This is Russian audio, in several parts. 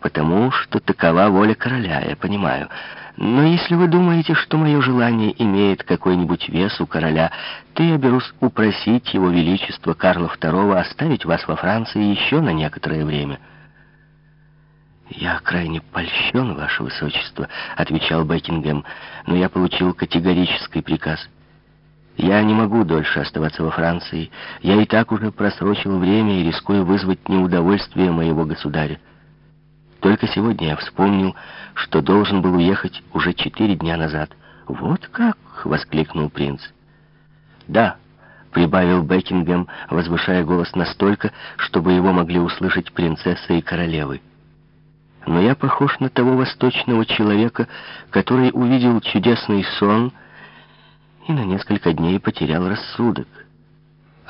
потому что такова воля короля, я понимаю. Но если вы думаете, что мое желание имеет какой-нибудь вес у короля, то я берусь упросить его величество Карла II оставить вас во Франции еще на некоторое время». «Я крайне польщен, ваше высочество», — отвечал Бекингем, «но я получил категорический приказ. Я не могу дольше оставаться во Франции. Я и так уже просрочил время и рискую вызвать неудовольствие моего государя. Только сегодня я вспомнил, что должен был уехать уже четыре дня назад. «Вот как!» — воскликнул принц. «Да», — прибавил Бекингем, возвышая голос настолько, чтобы его могли услышать принцесса и королевы. «Но я похож на того восточного человека, который увидел чудесный сон и на несколько дней потерял рассудок»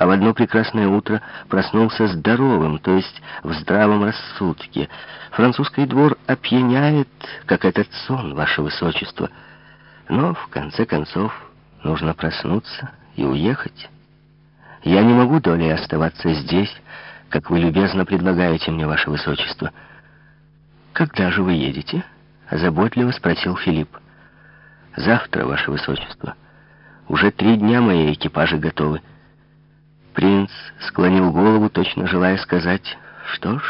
а в одно прекрасное утро проснулся здоровым, то есть в здравом рассудке. Французский двор опьяняет, как этот сон, ваше высочество. Но, в конце концов, нужно проснуться и уехать. Я не могу долей оставаться здесь, как вы любезно предлагаете мне, ваше высочество. «Когда же вы едете?» — заботливо спросил Филипп. «Завтра, ваше высочество. Уже три дня мои экипажи готовы». Принц склонил голову, точно желая сказать, что ж,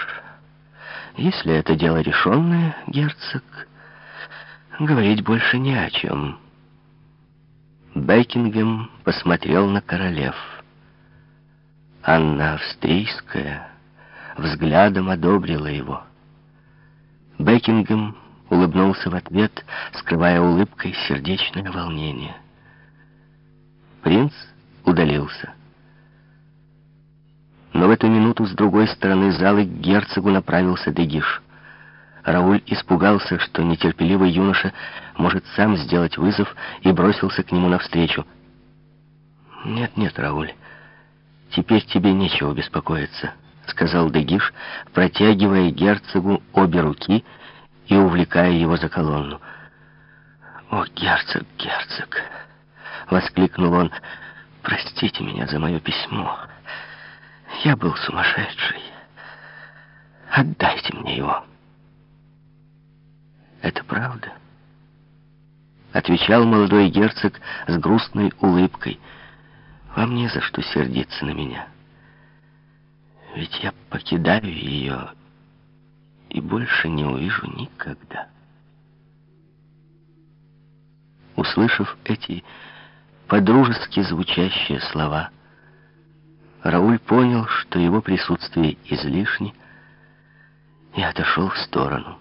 если это дело решенное, герцог, говорить больше не о чем. Бекингем посмотрел на королев. Анна Австрийская взглядом одобрила его. Бекингем улыбнулся в ответ, скрывая улыбкой сердечное волнение. Принц удалился. Эту минуту с другой стороны залы к герцогу направился Дегиш. Рауль испугался, что нетерпеливый юноша может сам сделать вызов, и бросился к нему навстречу. «Нет, нет, Рауль, теперь тебе нечего беспокоиться», — сказал Дегиш, протягивая герцогу обе руки и увлекая его за колонну. «О, герцог, герцог!» — воскликнул он. «Простите меня за мое письмо». Я был сумасшедший. Отдайте мне его. Это правда? Отвечал молодой герцог с грустной улыбкой. Вам не за что сердиться на меня. Ведь я покидаю ее и больше не увижу никогда. Услышав эти подружески звучащие слова, Рауль понял, что его присутствие излишне, и отошел в сторону.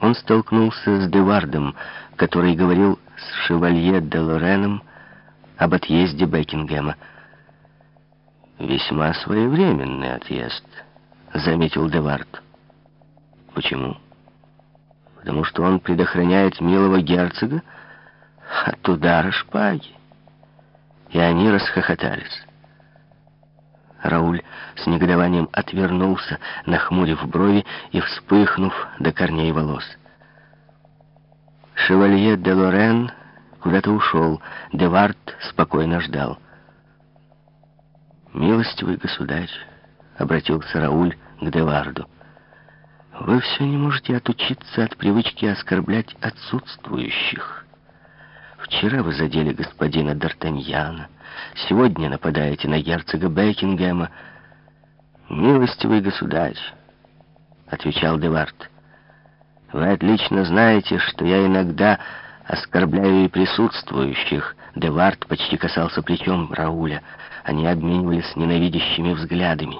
Он столкнулся с Девардом, который говорил с шевалье де Лореном об отъезде Бекингема. «Весьма своевременный отъезд», — заметил Девард. «Почему?» «Потому что он предохраняет милого герцога от удара шпаги» и они расхохотались. Рауль с негодованием отвернулся, нахмурив брови и вспыхнув до корней волос. Шевалье де Лорен куда-то ушел, Девард спокойно ждал. «Милостивый государь», — обратился Рауль к Деварду, — «вы все не можете отучиться от привычки оскорблять отсутствующих». Вчера вы задели господина Д'Артаньяна, сегодня нападаете на герцога Бекингема. «Милостивый государь», — отвечал Девард, — «вы отлично знаете, что я иногда оскорбляю и присутствующих». Девард почти касался плечом Рауля. Они обменивались ненавидящими взглядами.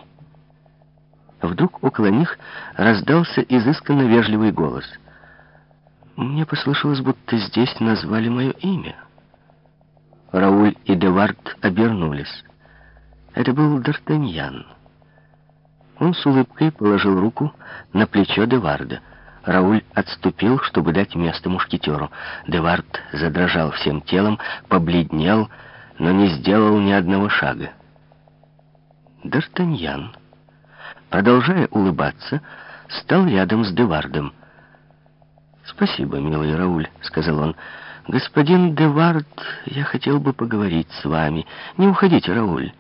Вдруг около них раздался изысканно вежливый голос — мне послышалось, будто здесь назвали мое имя. Рауль и Девард обернулись. Это был Д'Артаньян. Он с улыбкой положил руку на плечо Деварда. Рауль отступил, чтобы дать место мушкетеру. Девард задрожал всем телом, побледнел, но не сделал ни одного шага. Д'Артаньян, продолжая улыбаться, стал рядом с Девардом. «Спасибо, милый Рауль», — сказал он. «Господин Девард, я хотел бы поговорить с вами. Не уходите, Рауль».